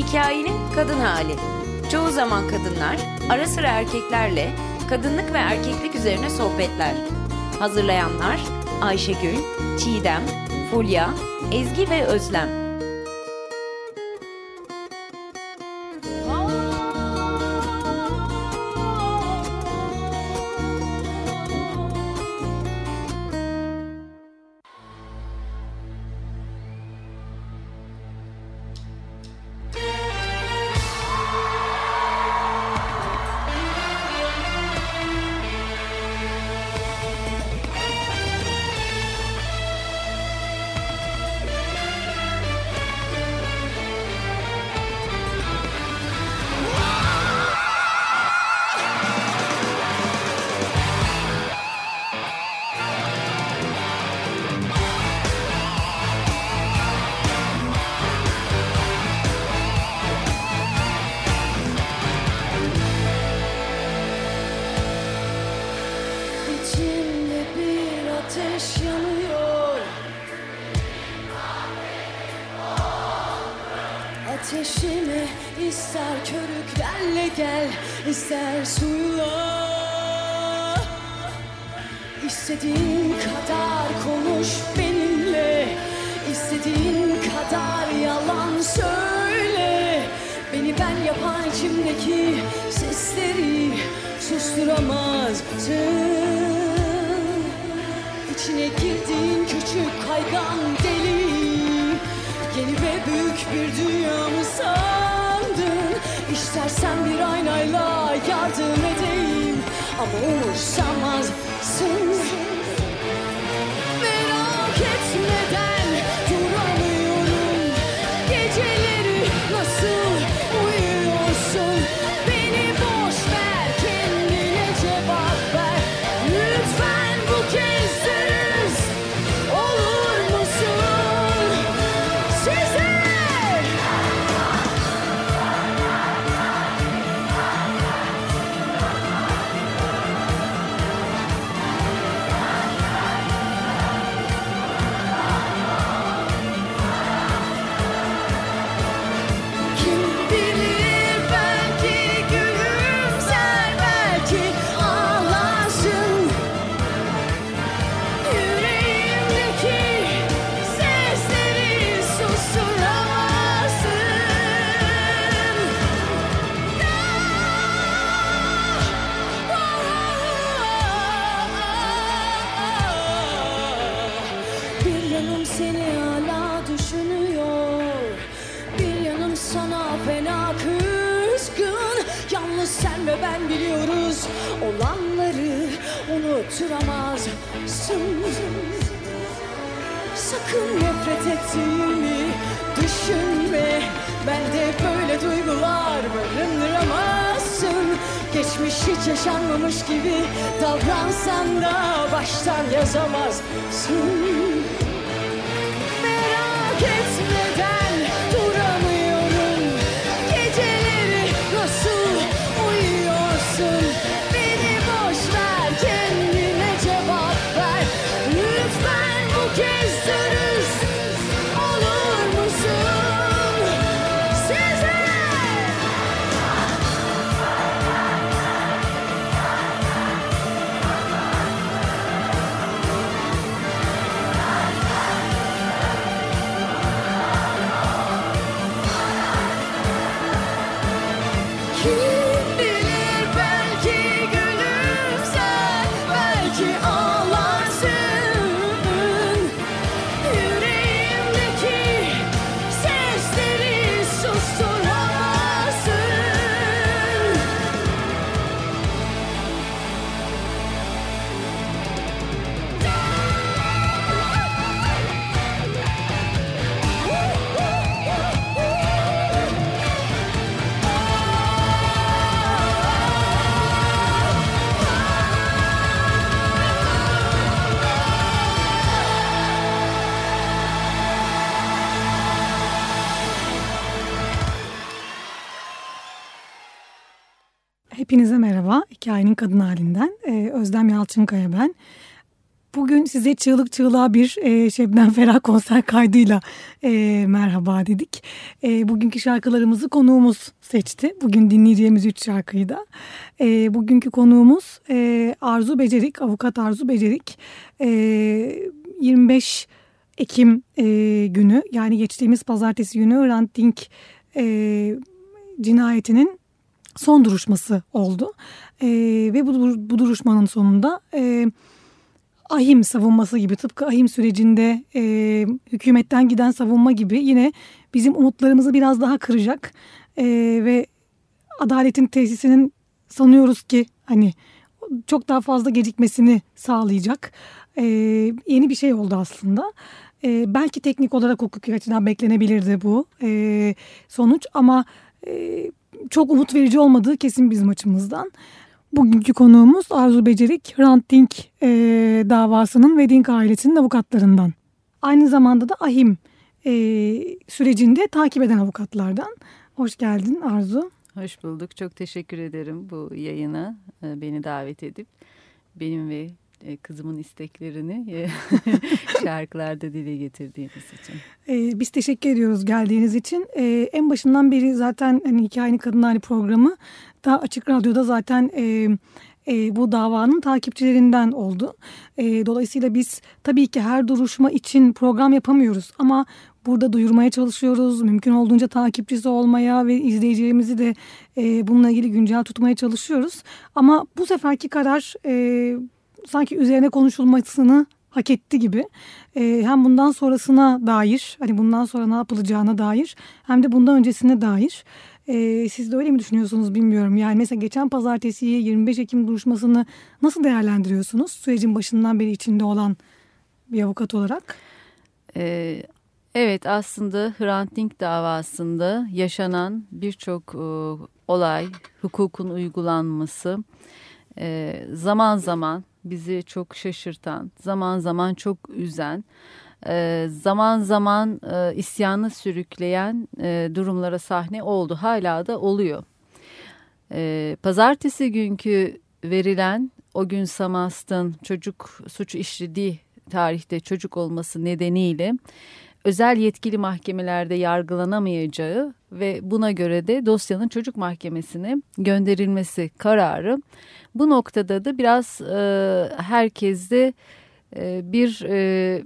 Hikayenin kadın hali. Çoğu zaman kadınlar, ara sıra erkeklerle kadınlık ve erkeklik üzerine sohbetler. Hazırlayanlar Ayşegül, Çiğdem, Fulya, Ezgi ve Özlem. bir dünya mı sandın? İstersen bir aynayla yardım edeyim ama umursamazsın. yaşanmış hiç yaşanmamış gibi davransan da baştan yazamazsın. Merak etme. Hepinize merhaba. Hikayenin Kadın Halinden. Ee, Özlem Yalçınkaya ben. Bugün size çığlık çığlığa bir e, Şebnem Ferah konser kaydıyla e, merhaba dedik. E, bugünkü şarkılarımızı konuğumuz seçti. Bugün dinleyeceğimiz üç şarkıyı da. E, bugünkü konuğumuz e, Arzu Becerik, avukat Arzu Becerik. E, 25 Ekim e, günü yani geçtiğimiz pazartesi günü Hrant e, cinayetinin son duruşması oldu. E, ve bu, bu duruşmanın sonunda e, ahim savunması gibi tıpkı ahim sürecinde e, hükümetten giden savunma gibi yine bizim umutlarımızı biraz daha kıracak e, ve adaletin tesisinin sanıyoruz ki hani çok daha fazla gecikmesini sağlayacak e, yeni bir şey oldu aslında. E, belki teknik olarak hukuki açıdan beklenebilirdi bu e, sonuç ama e, çok umut verici olmadığı kesin bizim açımızdan. Bugünkü konuğumuz Arzu Becerik, Hrant Dink e, davasının ve Dink ailesinin avukatlarından. Aynı zamanda da ahim e, sürecinde takip eden avukatlardan. Hoş geldin Arzu. Hoş bulduk. Çok teşekkür ederim bu yayına e, beni davet edip benim ve e, kızımın isteklerini e, şarkılarda dile getirdiğiniz için. Ee, biz teşekkür ediyoruz geldiğiniz için. Ee, en başından beri zaten hani Hikayenin Kadınları programı da Açık Radyo'da zaten e, e, bu davanın takipçilerinden oldu. E, dolayısıyla biz tabii ki her duruşma için program yapamıyoruz ama burada duyurmaya çalışıyoruz. Mümkün olduğunca takipçisi olmaya ve izleyicilerimizi de e, bununla ilgili güncel tutmaya çalışıyoruz. Ama bu seferki karar e, sanki üzerine konuşulmasını hak etti gibi. E, hem bundan sonrasına dair, hani bundan sonra ne yapılacağına dair hem de bundan öncesine dair. E, siz de öyle mi düşünüyorsunuz bilmiyorum. Yani mesela geçen pazartesiyi 25 Ekim duruşmasını nasıl değerlendiriyorsunuz? Sürecin başından beri içinde olan bir avukat olarak. Ee, evet aslında Hrant Dink davasında yaşanan birçok e, olay, hukukun uygulanması e, zaman zaman bizi çok şaşırtan, zaman zaman çok üzen, e, zaman zaman e, isyanı sürükleyen e, durumlara sahne oldu. Hala da oluyor. Pazartesi günkü verilen o gün Samast'ın çocuk suçu işlediği tarihte çocuk olması nedeniyle özel yetkili mahkemelerde yargılanamayacağı ve buna göre de dosyanın çocuk mahkemesine gönderilmesi kararı bu noktada da biraz e, herkeste e, bir e,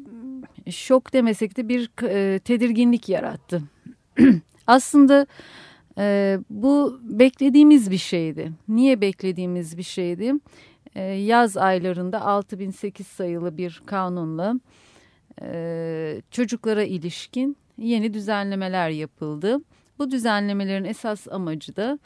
şok demesek de bir e, tedirginlik yarattı. Aslında e, bu beklediğimiz bir şeydi. Niye beklediğimiz bir şeydi? E, yaz aylarında 6008 sayılı bir kanunla e, çocuklara ilişkin yeni düzenlemeler yapıldı. Bu düzenlemelerin esas amacı da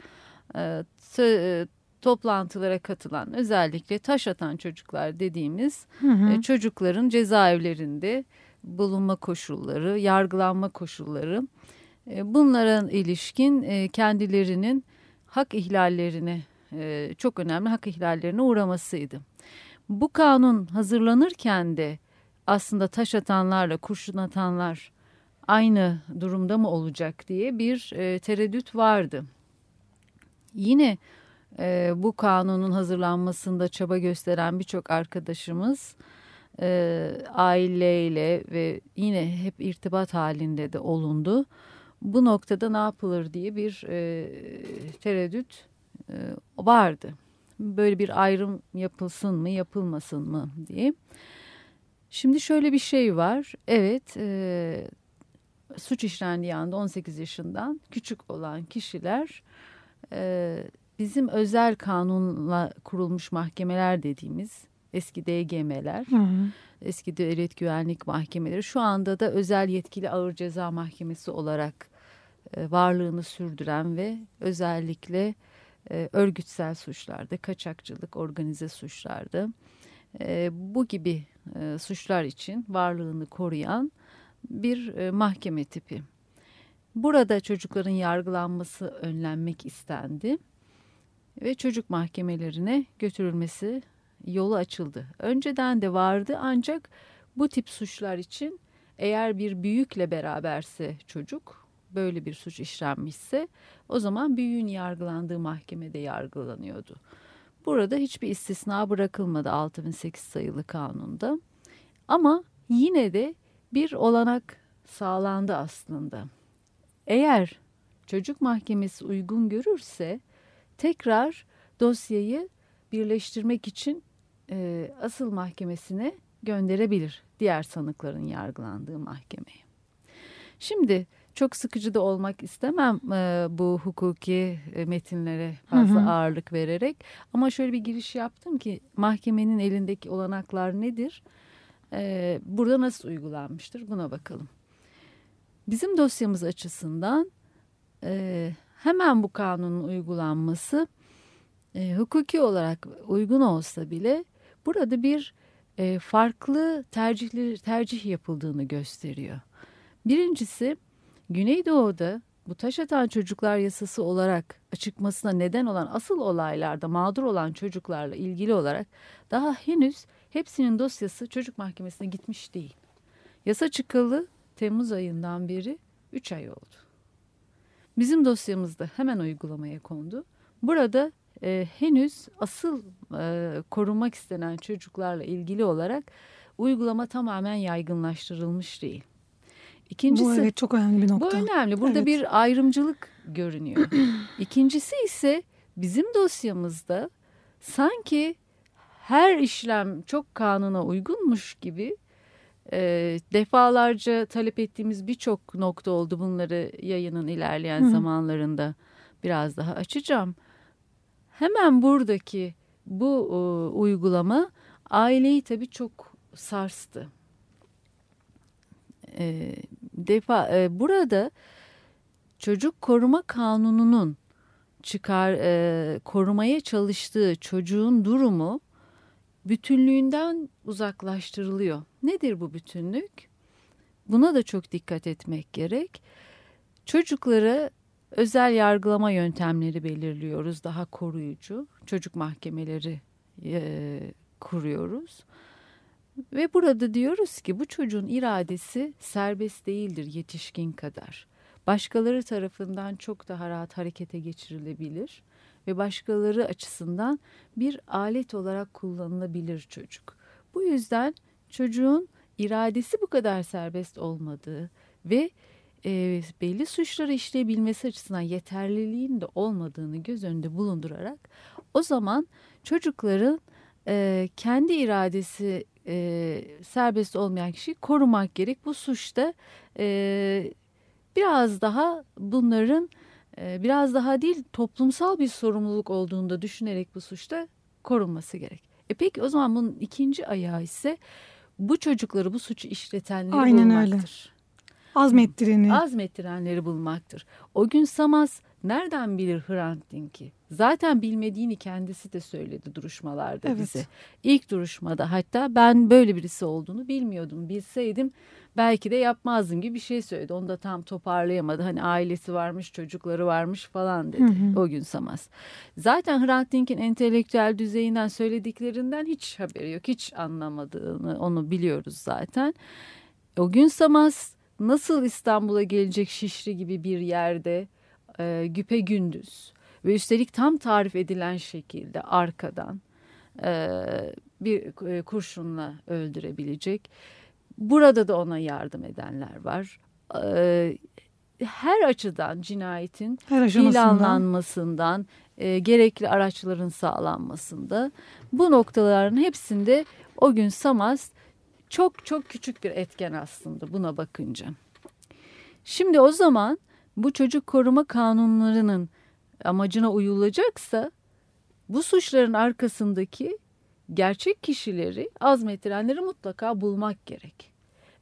e, e toplantılara katılan özellikle taş atan çocuklar dediğimiz hı hı. E, çocukların cezaevlerinde bulunma koşulları, yargılanma koşulları e, bunlara ilişkin e, kendilerinin hak ihlallerine çok önemli hak ihlallerine uğramasıydı. Bu kanun hazırlanırken de aslında taş atanlarla kurşun atanlar aynı durumda mı olacak diye bir tereddüt vardı. Yine e, bu kanunun hazırlanmasında çaba gösteren birçok arkadaşımız e, aileyle ve yine hep irtibat halinde de olundu. Bu noktada ne yapılır diye bir e, tereddüt e, vardı. Böyle bir ayrım yapılsın mı yapılmasın mı diye. Şimdi şöyle bir şey var. Evet e, suç işlendiği anda 18 yaşından küçük olan kişiler e, bizim özel kanunla kurulmuş mahkemeler dediğimiz eski DGM'ler, hı hı. eski devlet güvenlik mahkemeleri şu anda da özel yetkili ağır ceza mahkemesi olarak e, varlığını sürdüren ve özellikle e, örgütsel suçlarda, kaçakçılık, organize suçlarda e, bu gibi e, suçlar için varlığını koruyan bir e, mahkeme tipi. Burada çocukların yargılanması önlenmek istendi ve çocuk mahkemelerine götürülmesi yolu açıldı. Önceden de vardı ancak bu tip suçlar için eğer bir büyükle beraberse çocuk böyle bir suç işlenmişse o zaman büyüğün yargılandığı mahkemede yargılanıyordu. Burada hiçbir istisna bırakılmadı 6008 sayılı kanunda. Ama yine de bir olanak sağlandı aslında. Eğer çocuk mahkemesi uygun görürse tekrar dosyayı birleştirmek için e, asıl mahkemesine gönderebilir diğer sanıkların yargılandığı mahkemeye. Şimdi çok sıkıcı da olmak istemem e, bu hukuki e, metinlere fazla Hı hı. ağırlık vererek ama şöyle bir giriş yaptım ki mahkemenin elindeki olanaklar nedir? E, burada nasıl uygulanmıştır buna bakalım. Bizim dosyamız açısından e, hemen bu kanunun uygulanması e, hukuki olarak uygun olsa bile burada bir e, farklı tercihler tercih yapıldığını gösteriyor. Birincisi Güneydoğu'da bu taş atan çocuklar yasası olarak çıkmasına neden olan asıl olaylarda mağdur olan çocuklarla ilgili olarak daha henüz hepsinin dosyası çocuk mahkemesine gitmiş değil. Yasa çıkalı Temmuz ayından beri 3 ay oldu. Bizim dosyamızda hemen uygulamaya kondu. Burada e, henüz asıl e, korunmak istenen çocuklarla ilgili olarak uygulama tamamen yaygınlaştırılmış değil. İkincisi, Bu evet çok önemli bir bu nokta. önemli. Burada Evet. bir ayrımcılık görünüyor. İkincisi ise bizim dosyamızda sanki her işlem çok kanuna uygunmuş gibi e, defalarca talep ettiğimiz birçok nokta oldu. Bunları yayının ilerleyen Hı zamanlarında biraz daha açacağım. Hemen buradaki bu e, uygulama aileyi tabii çok sarstı. E, defa e, burada çocuk koruma kanununun çıkar e, korumaya çalıştığı çocuğun durumu bütünlüğünden uzaklaştırılıyor. Nedir bu bütünlük? Buna da çok dikkat etmek gerek. Çocuklara özel yargılama yöntemleri belirliyoruz. Daha koruyucu çocuk mahkemeleri e, kuruyoruz. Ve burada diyoruz ki bu çocuğun iradesi serbest değildir yetişkin kadar. Başkaları tarafından çok daha rahat harekete geçirilebilir ve başkaları açısından bir alet olarak kullanılabilir çocuk. Bu yüzden çocuğun iradesi bu kadar serbest olmadığı ve e, belli suçları işleyebilmesi açısından yeterliliğin de olmadığını göz önünde bulundurarak o zaman çocukların e, kendi iradesi e, serbest olmayan kişiyi korumak gerek. Bu suçta e, biraz daha bunların biraz daha değil toplumsal bir sorumluluk olduğunu da düşünerek bu suçta korunması gerek. E peki o zaman bunun ikinci ayağı ise bu çocukları bu suçu işletenleri Aynen öyle. bulmaktır. Azmettireni. Azmettirenleri bulmaktır. O gün Samaz nereden bilir Hrant Dink'i? Zaten bilmediğini kendisi de söyledi duruşmalarda Evet. bize. İlk duruşmada hatta ben böyle birisi olduğunu bilmiyordum. Bilseydim belki de yapmazdım gibi bir şey söyledi. Onu da tam toparlayamadı. Hani ailesi varmış, çocukları varmış falan dedi Hı hı. o gün Samaz. Zaten Hrant Dink'in entelektüel düzeyinden söylediklerinden hiç haberi yok. Hiç anlamadığını onu biliyoruz zaten. O gün Samaz nasıl İstanbul'a gelecek Şişli gibi bir yerde e, güpe gündüz ve üstelik tam tarif edilen şekilde arkadan e, bir e, kurşunla öldürebilecek. Burada da ona yardım edenler var. E, her açıdan cinayetin Her aşamasından. planlanmasından, e, gerekli araçların sağlanmasında bu noktaların hepsinde o gün Samaz çok çok küçük bir etken aslında buna bakınca. Şimdi o zaman bu çocuk koruma kanunlarının amacına uyulacaksa bu suçların arkasındaki gerçek kişileri azmettirenleri mutlaka bulmak gerek.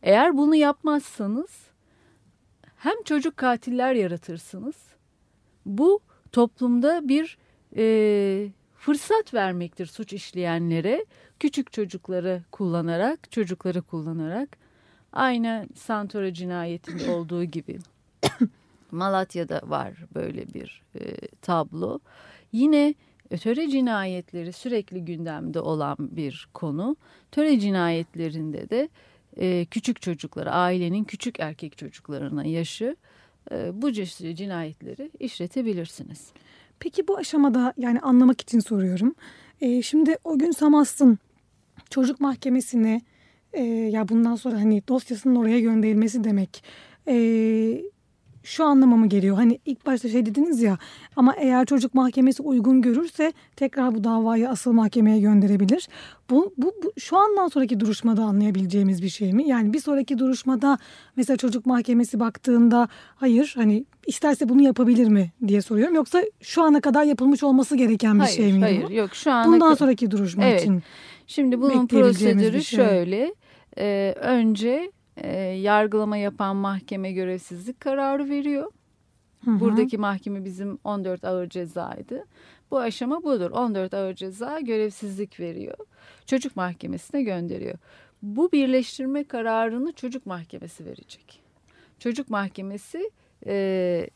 Eğer bunu yapmazsanız hem çocuk katiller yaratırsınız. Bu toplumda bir e, fırsat vermektir suç işleyenlere, küçük çocukları kullanarak, çocukları kullanarak. Aynen Santora cinayetinde olduğu gibi. Malatya'da var böyle bir e, tablo. Yine töre cinayetleri sürekli gündemde olan bir konu. Töre cinayetlerinde de e, küçük çocuklara, ailenin küçük erkek çocuklarına yaşı e, bu cinayetleri işletebilirsiniz. Peki bu aşamada yani anlamak için soruyorum. Ee, şimdi o gün Samast'ın çocuk mahkemesine e, ya bundan sonra hani dosyasının oraya gönderilmesi demek. e, şu anlama mı geliyor? Hani ilk başta şey dediniz ya ama eğer çocuk mahkemesi uygun görürse tekrar bu davayı asıl mahkemeye gönderebilir. Bu, bu, bu şu andan sonraki duruşmada anlayabileceğimiz bir şey mi? Yani bir sonraki duruşmada mesela çocuk mahkemesi baktığında hayır hani isterse bunu yapabilir mi diye soruyorum. Yoksa şu ana kadar yapılmış olması gereken bir hayır, şey mi? hayır bu? yok şu anda Bundan sonraki duruşma Evet. için. Şimdi bunun prosedürü şey. şöyle. Ee, önce e, yargılama yapan mahkeme görevsizlik kararı veriyor. Hı hı. Buradaki mahkeme bizim 14 ağır cezaydı. Bu aşama budur. 14 ağır ceza görevsizlik veriyor. Çocuk mahkemesine gönderiyor. Bu birleştirme kararını çocuk mahkemesi verecek. Çocuk mahkemesi e,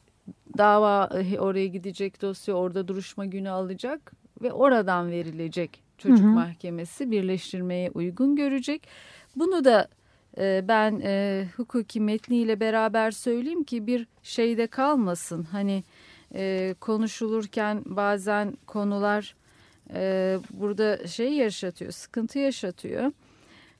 dava e, oraya gidecek dosya orada duruşma günü alacak ve oradan verilecek çocuk Hı hı. mahkemesi birleştirmeye uygun görecek. Bunu da ben e, hukuki metniyle beraber söyleyeyim ki bir şeyde kalmasın. Hani e, konuşulurken bazen konular e, burada şey yaşatıyor, sıkıntı yaşatıyor.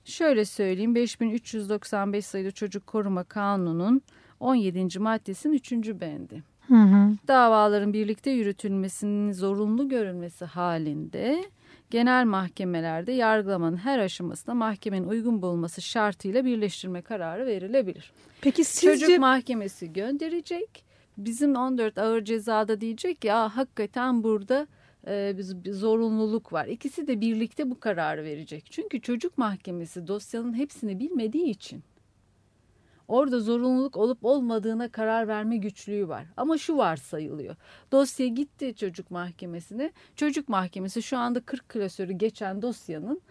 Şöyle söyleyeyim 5395 sayılı Çocuk Koruma Kanunu'nun 17. maddesinin 3. bendi Hı hı. davaların birlikte yürütülmesinin zorunlu görülmesi halinde genel mahkemelerde yargılamanın her aşamasında mahkemenin uygun bulması şartıyla birleştirme kararı verilebilir. Peki sizce Çocuk mahkemesi gönderecek. Bizim 14 ağır cezada diyecek ya hakikaten burada e, bir zorunluluk var. İkisi de birlikte bu kararı verecek. Çünkü çocuk mahkemesi dosyanın hepsini bilmediği için orada zorunluluk olup olmadığına karar verme güçlüğü var. Ama şu varsayılıyor. Dosya gitti çocuk mahkemesine. Çocuk mahkemesi şu anda 40 klasörü geçen dosyanın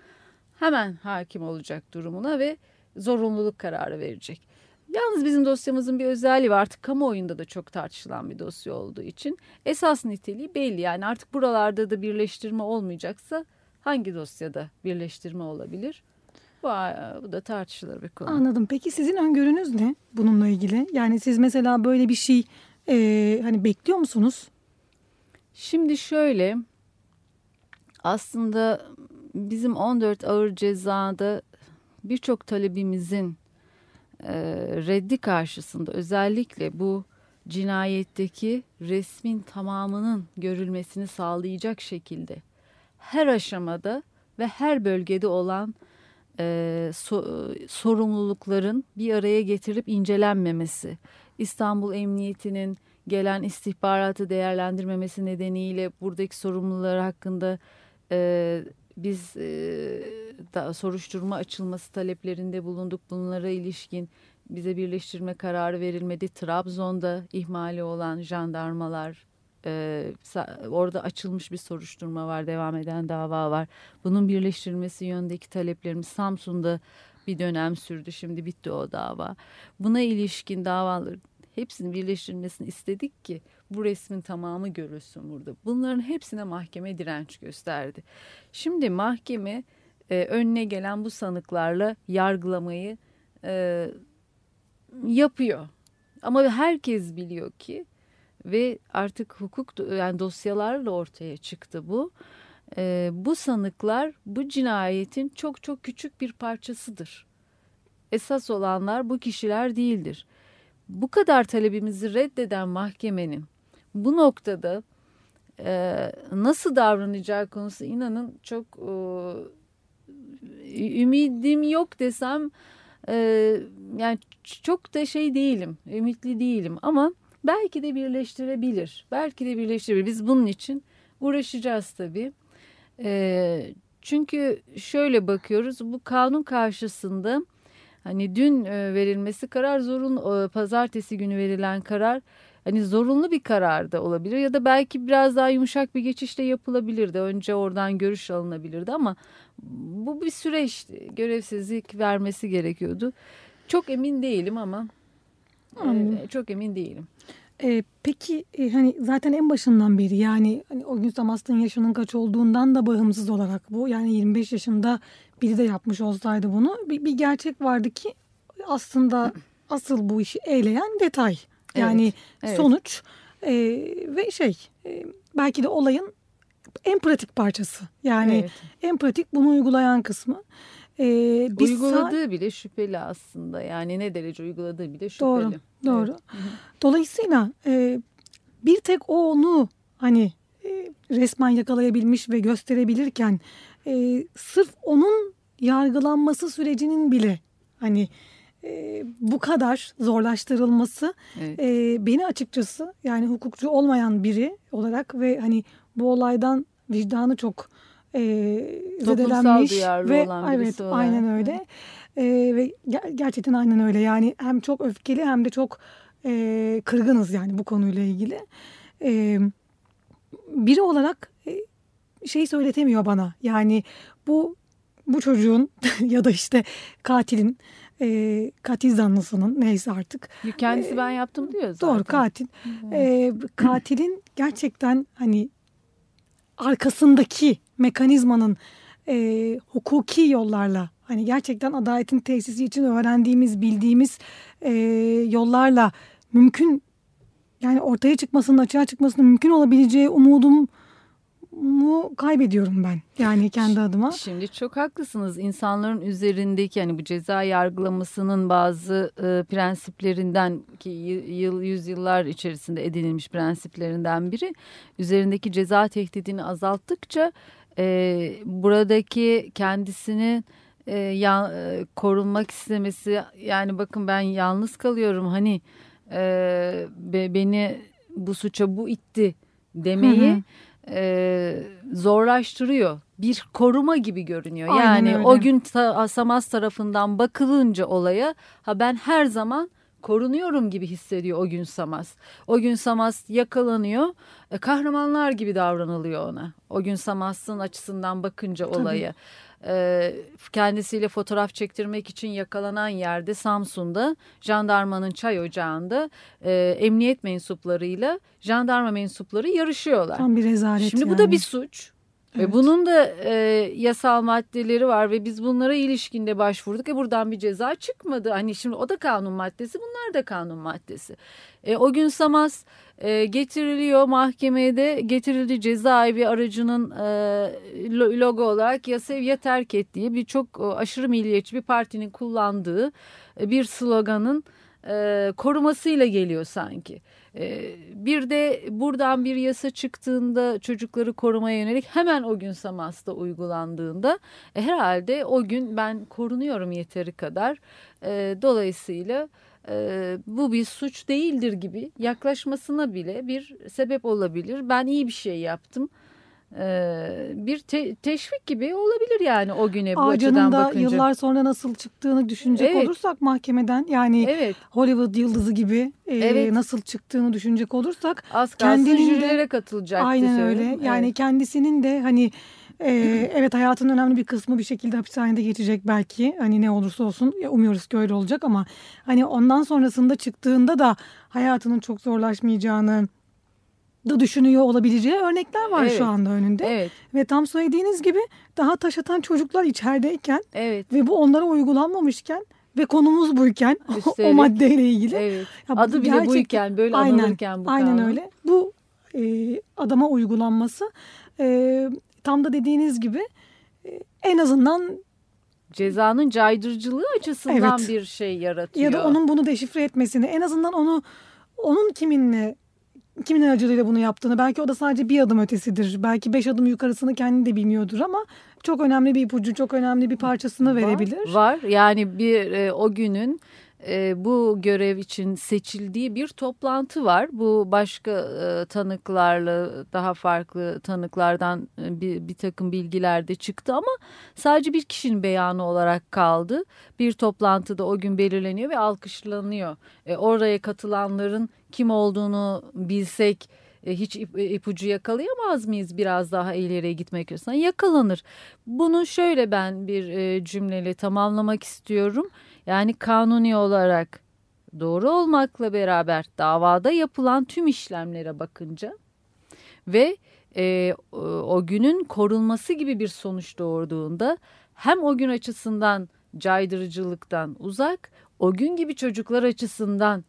hemen hakim olacak durumuna ve zorunluluk kararı verecek. Yalnız bizim dosyamızın bir özelliği var. Artık kamuoyunda da çok tartışılan bir dosya olduğu için esas niteliği belli. Yani artık buralarda da birleştirme olmayacaksa hangi dosyada birleştirme olabilir? Bu, bu da tartışılır bir konu. Anladım. Peki sizin öngörünüz ne bununla ilgili? Yani siz mesela böyle bir şey e, hani bekliyor musunuz? Şimdi şöyle aslında bizim 14 ağır cezada birçok talebimizin e, reddi karşısında özellikle bu cinayetteki resmin tamamının görülmesini sağlayacak şekilde her aşamada ve her bölgede olan e, so- sorumlulukların bir araya getirilip incelenmemesi, İstanbul Emniyeti'nin gelen istihbaratı değerlendirmemesi nedeniyle buradaki sorumlular hakkında e, biz e, da soruşturma açılması taleplerinde bulunduk. Bunlara ilişkin bize birleştirme kararı verilmedi. Trabzon'da ihmali olan jandarmalar e, sa- orada açılmış bir soruşturma var, devam eden dava var. Bunun birleştirilmesi yönündeki taleplerimiz Samsun'da bir dönem sürdü. Şimdi bitti o dava. Buna ilişkin davaların hepsinin birleştirilmesini istedik ki bu resmin tamamı görülsün burada. Bunların hepsine mahkeme direnç gösterdi. Şimdi mahkeme e, önüne gelen bu sanıklarla yargılamayı e, yapıyor. Ama herkes biliyor ki ve artık hukuk yani dosyalarla ortaya çıktı bu. E, bu sanıklar bu cinayetin çok çok küçük bir parçasıdır. Esas olanlar bu kişiler değildir. Bu kadar talebimizi reddeden mahkemenin bu noktada e, nasıl davranacağı konusu inanın çok e, ümidim yok desem e, yani çok da şey değilim, ümitli değilim ama belki de birleştirebilir. Belki de birleştirebilir. Biz bunun için uğraşacağız tabii. E, çünkü şöyle bakıyoruz bu kanun karşısında hani dün e, verilmesi karar zorun e, pazartesi günü verilen karar hani zorunlu bir karar da olabilir ya da belki biraz daha yumuşak bir geçişle yapılabilirdi. Önce oradan görüş alınabilirdi ama bu bir süreçti. Görevsizlik vermesi gerekiyordu. Çok emin değilim ama Anladım. e, çok emin değilim. E, peki e, hani zaten en başından beri yani hani o gün Samast'ın yaşının kaç olduğundan da bağımsız olarak bu yani 25 yaşında biri de yapmış olsaydı bunu bir, bir gerçek vardı ki aslında asıl bu işi eyleyen detay. Yani Evet, evet. sonuç e, ve şey e, belki de olayın en pratik parçası. Yani Evet. en pratik bunu uygulayan kısmı. E, biz Uyguladığı bile şüpheli aslında. Yani ne derece uyguladığı bile şüpheli. Doğru, doğru. Evet. Dolayısıyla e, bir tek o onu hani e, resmen yakalayabilmiş ve gösterebilirken e, sırf onun yargılanması sürecinin bile hani e, bu kadar zorlaştırılması Evet. e, beni açıkçası yani hukukçu olmayan biri olarak ve hani bu olaydan vicdanı çok e, zedelenmiş ve olan evet olarak. aynen öyle E, ve ger- gerçekten aynen öyle yani hem çok öfkeli hem de çok e, kırgınız yani bu konuyla ilgili E, biri olarak e, şey söyletemiyor bana yani bu bu çocuğun ya da işte katilin e, katil zanlısının neyse artık Kendisi ben yaptım diyor zaten. Doğru katil. Ee, katilin gerçekten hani arkasındaki mekanizmanın e, hukuki yollarla hani gerçekten adaletin tesisi için öğrendiğimiz bildiğimiz e, yollarla mümkün yani ortaya çıkmasının açığa çıkmasının mümkün olabileceği umudum mu kaybediyorum ben yani kendi adıma. Şimdi çok haklısınız. İnsanların üzerindeki hani bu ceza yargılamasının bazı e, prensiplerinden ki yıl yüzyıllar içerisinde edinilmiş prensiplerinden biri üzerindeki ceza tehdidini azalttıkça e, buradaki kendisini e, ya, e, korunmak istemesi yani bakın ben yalnız kalıyorum hani e, be- beni bu suça bu itti demeyi Hı hı. e, zorlaştırıyor. Bir koruma gibi görünüyor. Aynen yani öyle. o gün ta, Samas tarafından bakılınca olaya ha ben her zaman korunuyorum gibi hissediyor o gün Samas. O gün Samas yakalanıyor. e, kahramanlar gibi davranılıyor ona. O gün Samas'ın açısından bakınca olaya. E, kendisiyle fotoğraf çektirmek için yakalanan yerde Samsun'da jandarmanın çay ocağında e, emniyet mensuplarıyla jandarma mensupları yarışıyorlar. Tam bir rezalet Şimdi yani. bu da bir suç. Ve Evet. bunun da e, yasal maddeleri var ve biz bunlara ilişkinde başvurduk. E buradan bir ceza çıkmadı. Hani şimdi o da kanun maddesi, bunlar da kanun maddesi. E, o gün Samas e, getiriliyor mahkemede getirildi cezaevi aracının e, lo- logo olarak ya sev ya terk et diye bir çok e, aşırı milliyetçi bir partinin kullandığı e, bir sloganın e, korumasıyla geliyor sanki. E, bir de buradan bir yasa çıktığında çocukları korumaya yönelik hemen o gün Samas'ta uygulandığında e, herhalde o gün ben korunuyorum yeteri kadar. E, dolayısıyla e, bu bir suç değildir gibi yaklaşmasına bile bir sebep olabilir. Ben iyi bir şey yaptım. E, bir te- teşvik gibi olabilir yani o güne bu açıdan Ağacının da bakınca. yıllar sonra nasıl çıktığını düşünecek Evet. olursak mahkemeden yani Evet Hollywood yıldızı gibi e, Evet. nasıl çıktığını düşünecek olursak az kalsın Kendinin de- jürilere katılacaktı. aynen öyle. söyleyeyim. Yani Evet. kendisinin de hani e, evet hayatının önemli bir kısmı bir şekilde hapishanede geçecek belki. Hani ne olursa olsun ya umuyoruz ki öyle olacak ama hani ondan sonrasında çıktığında da hayatının çok zorlaşmayacağını da düşünüyor olabileceği örnekler var Evet. şu anda önünde. Evet, Ve tam söylediğiniz gibi daha taş atan çocuklar içerideyken evet, ve bu onlara uygulanmamışken ve konumuz buyken o maddeyle ilgili. evet. Ya Adı bile gerçek- buyken, böyle aynen, anılırken bu Aynen kanun. öyle. Bu e, adama uygulanması e, tam da dediğiniz gibi e, en azından Cezanın caydırıcılığı açısından Evet. bir şey yaratıyor. ya da onun bunu deşifre etmesini en azından onu onun kiminle kimin aracılığıyla bunu yaptığını belki o da sadece bir adım ötesidir. Belki beş adım yukarısını kendi de bilmiyordur ama çok önemli bir ipucu, çok önemli bir parçasını verebilir. Var. Yani bir e, o günün e, bu görev için seçildiği bir toplantı var. Bu başka e, tanıklarla daha farklı tanıklardan e, bir, bir takım bilgiler de çıktı ama sadece bir kişinin beyanı olarak kaldı. Bir toplantıda o gün belirleniyor ve alkışlanıyor. Oraya katılanların kim olduğunu bilsek hiç ip- ipucu yakalayamaz mıyız biraz daha ileriye gitmek istiyorsan yakalanır. Bunu şöyle ben bir cümleyle tamamlamak istiyorum. Yani kanuni olarak doğru olmakla beraber davada yapılan tüm işlemlere bakınca ve e, o- günün korunması gibi bir sonuç doğurduğunda hem o gün açısından caydırıcılıktan uzak, o gün gibi çocuklar açısından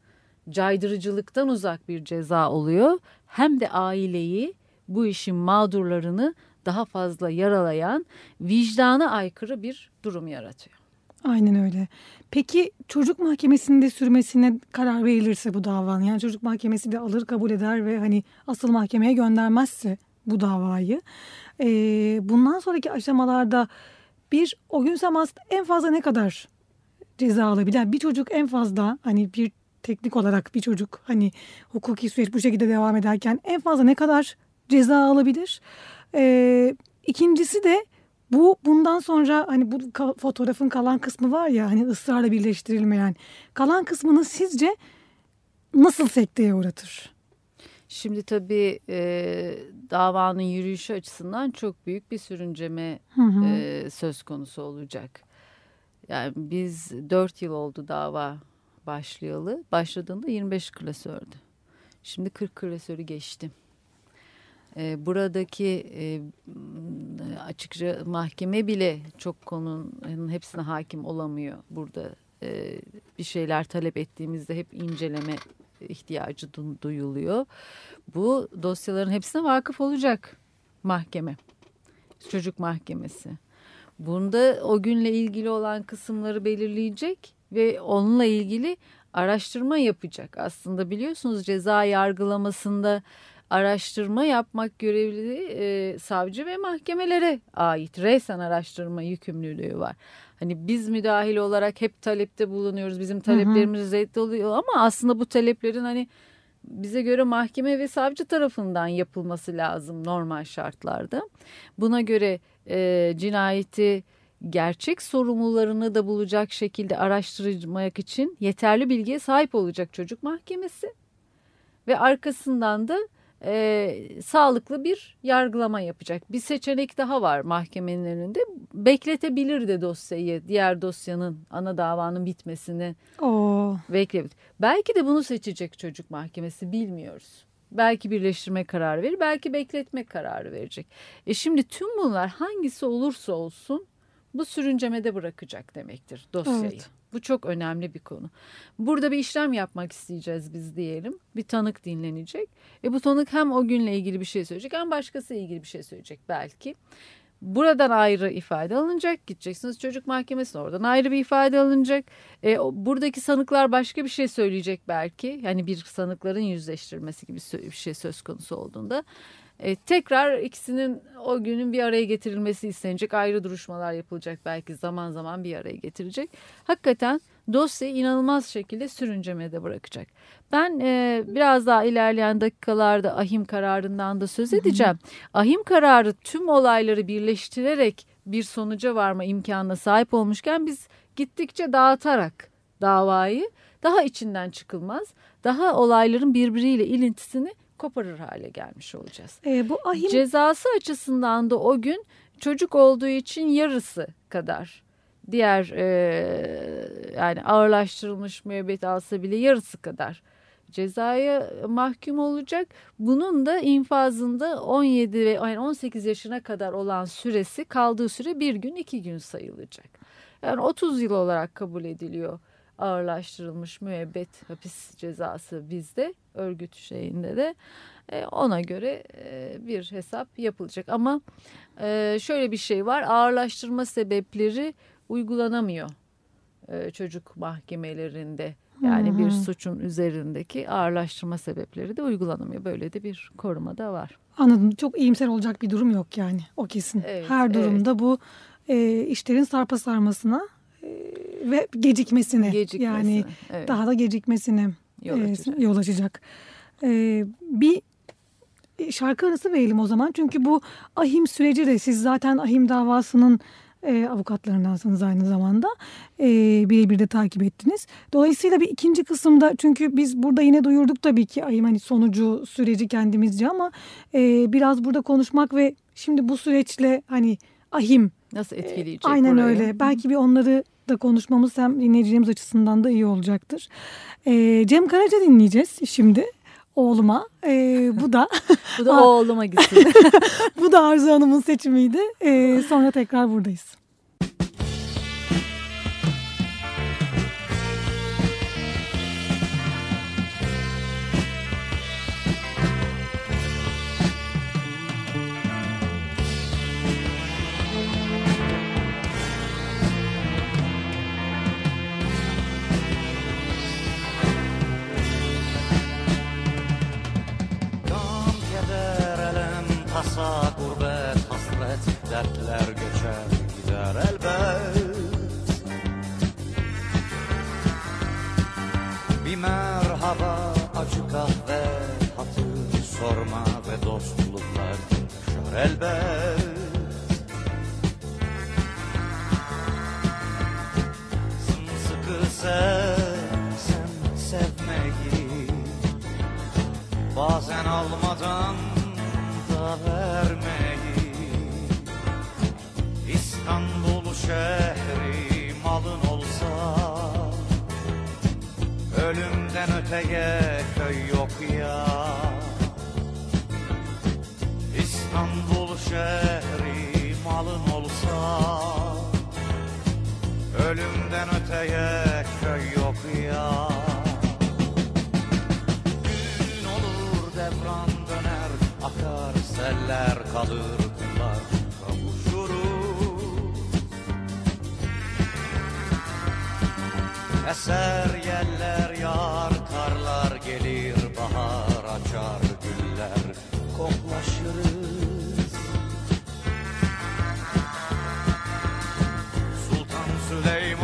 caydırıcılıktan uzak bir ceza oluyor. Hem de aileyi bu işin mağdurlarını daha fazla yaralayan vicdana aykırı bir durum yaratıyor. Aynen öyle. Peki çocuk mahkemesinde sürmesine karar verilirse bu davanın yani çocuk mahkemesi de alır kabul eder ve hani asıl mahkemeye göndermezse bu davayı e, bundan sonraki aşamalarda bir o gün seans en fazla ne kadar ceza alabilir? Bir çocuk en fazla hani bir teknik olarak bir çocuk hani hukuki süreç bu şekilde devam ederken en fazla ne kadar ceza alabilir? E, ikincisi de bu bundan sonra hani bu fotoğrafın kalan kısmı var ya hani ısrarla birleştirilmeyen kalan kısmını sizce nasıl sekteye uğratır? Şimdi tabii e, davanın yürüyüşü açısından çok büyük bir sürünceme Hı hı. e, söz konusu olacak. Yani biz 4 yıl oldu dava başlayalı. Başladığında 25 klasördü. Şimdi 40 klasörü geçti. E, buradaki e, açıkça mahkeme bile çok konunun hepsine hakim olamıyor. Burada e, bir şeyler talep ettiğimizde hep inceleme ihtiyacı du- duyuluyor. Bu dosyaların hepsine vakıf olacak mahkeme. Çocuk mahkemesi. Bunda o günle ilgili olan kısımları belirleyecek ve onunla ilgili araştırma yapacak. Aslında biliyorsunuz ceza yargılamasında araştırma yapmak görevli e, savcı ve mahkemelere ait resen araştırma yükümlülüğü var. Hani biz müdahil olarak hep talepte bulunuyoruz. Bizim taleplerimiz reddoluyor ama aslında bu taleplerin hani bize göre mahkeme ve savcı tarafından yapılması lazım normal şartlarda. Buna göre e, cinayeti gerçek sorumlularını da bulacak şekilde araştırmak için yeterli bilgiye sahip olacak çocuk mahkemesi ve arkasından da e, sağlıklı bir yargılama yapacak. Bir seçenek daha var mahkemenin önünde. Bekletebilir de dosyayı, diğer dosyanın, ana davanın bitmesini Oo. bekleyebilir. Belki de bunu seçecek çocuk mahkemesi bilmiyoruz. Belki birleştirme kararı verir, belki bekletme kararı verecek. E şimdi tüm bunlar hangisi olursa olsun bu sürüncemede bırakacak demektir dosyayı. Evet. Bu çok önemli bir konu. Burada bir işlem yapmak isteyeceğiz biz diyelim. Bir tanık dinlenecek. E bu tanık hem o günle ilgili bir şey söyleyecek hem başkasıyla ilgili bir şey söyleyecek belki. Buradan ayrı ifade alınacak. Gideceksiniz çocuk mahkemesine oradan ayrı bir ifade alınacak. E, buradaki sanıklar başka bir şey söyleyecek belki. Yani bir sanıkların yüzleştirilmesi gibi bir şey söz konusu olduğunda. E, tekrar ikisinin o günün bir araya getirilmesi istenecek. Ayrı duruşmalar yapılacak belki zaman zaman bir araya getirecek. Hakikaten dosyayı inanılmaz şekilde sürüncemede bırakacak. Ben e, biraz daha ilerleyen dakikalarda ahim kararından da söz edeceğim. Ahim kararı tüm olayları birleştirerek bir sonuca varma imkanına sahip olmuşken biz gittikçe dağıtarak davayı daha içinden çıkılmaz, daha olayların birbiriyle ilintisini koparır hale gelmiş olacağız. E, bu ahim Cezası açısından da o gün çocuk olduğu için yarısı kadar diğer e, yani ağırlaştırılmış müebbet alsa bile yarısı kadar cezaya mahkum olacak. Bunun da infazında 17 ve yani 18 yaşına kadar olan süresi kaldığı süre bir gün iki gün sayılacak. Yani 30 yıl olarak kabul ediliyor ağırlaştırılmış müebbet hapis cezası bizde örgüt şeyinde de E, ona göre e, bir hesap yapılacak ama e, şöyle bir şey var ağırlaştırma sebepleri uygulanamıyor e, çocuk mahkemelerinde yani bir suçun üzerindeki ağırlaştırma sebepleri de uygulanamıyor böyle de bir koruma da var. anladım çok iyimser olacak bir durum yok yani o kesin. Evet, Her evet. durumda bu e, işlerin sarpa sarmasına ve gecikmesine, Gecikmesine, yani evet. daha da gecikmesine Yol e, açacak. yol açacak. E, bir şarkı arası verelim o zaman çünkü bu ahim süreci de siz zaten ahim davasının e, avukatlarındansınız aynı zamanda e, birebir de takip ettiniz. Dolayısıyla bir ikinci kısımda çünkü biz burada yine duyurduk tabii ki ahim hani sonucu süreci kendimizce ama e, biraz burada konuşmak ve şimdi bu süreçle hani ahim Nasıl etkileyecek Aynen burayı? öyle. Belki bir onları da konuşmamız hem dinleyicilerimiz açısından da iyi olacaktır. Ee, Cem Karaca dinleyeceğiz şimdi oğluma. Ee, bu da Bu da oğluma gitsin. bu da Arzu Hanım'ın seçimiydi. Ee, sonra tekrar buradayız. elbet Sımsıkı sevsen sevmeyi Bazen almadan da vermeyi. İstanbul şehri malın olsa Ölümden öteye köy yok ya. Hançeri malın olsa Ölümden öteye köy yok ya. Gün olur devran döner Akar seller kalır kumlar Kavuşuruz. Eser yeller yar Karlar gelir bahar açar Güller koklaşırız. name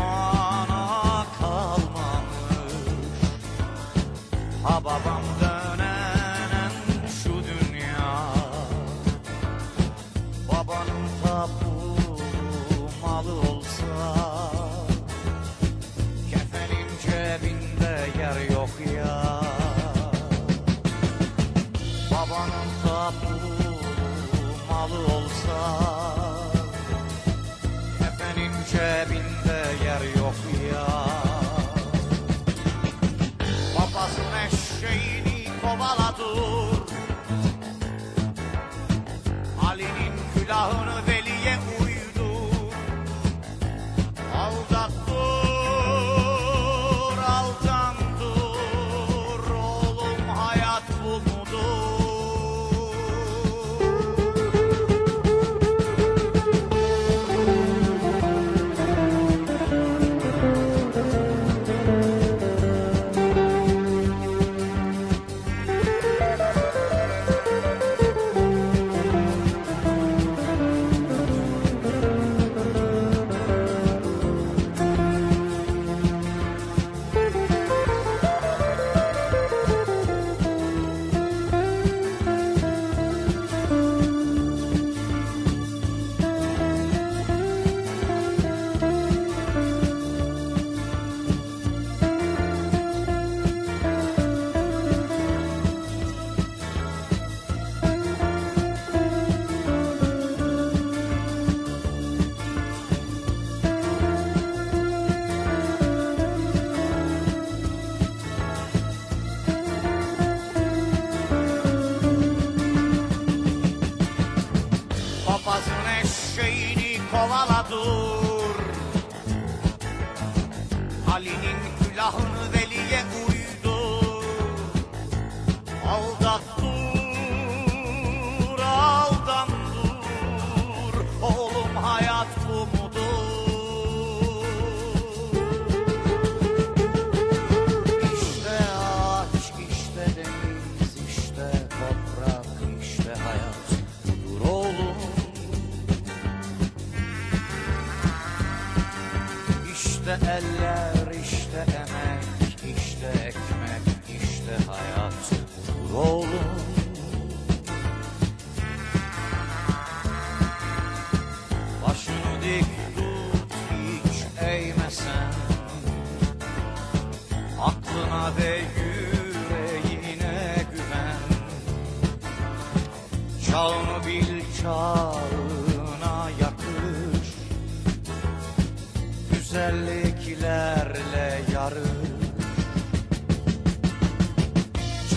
هلا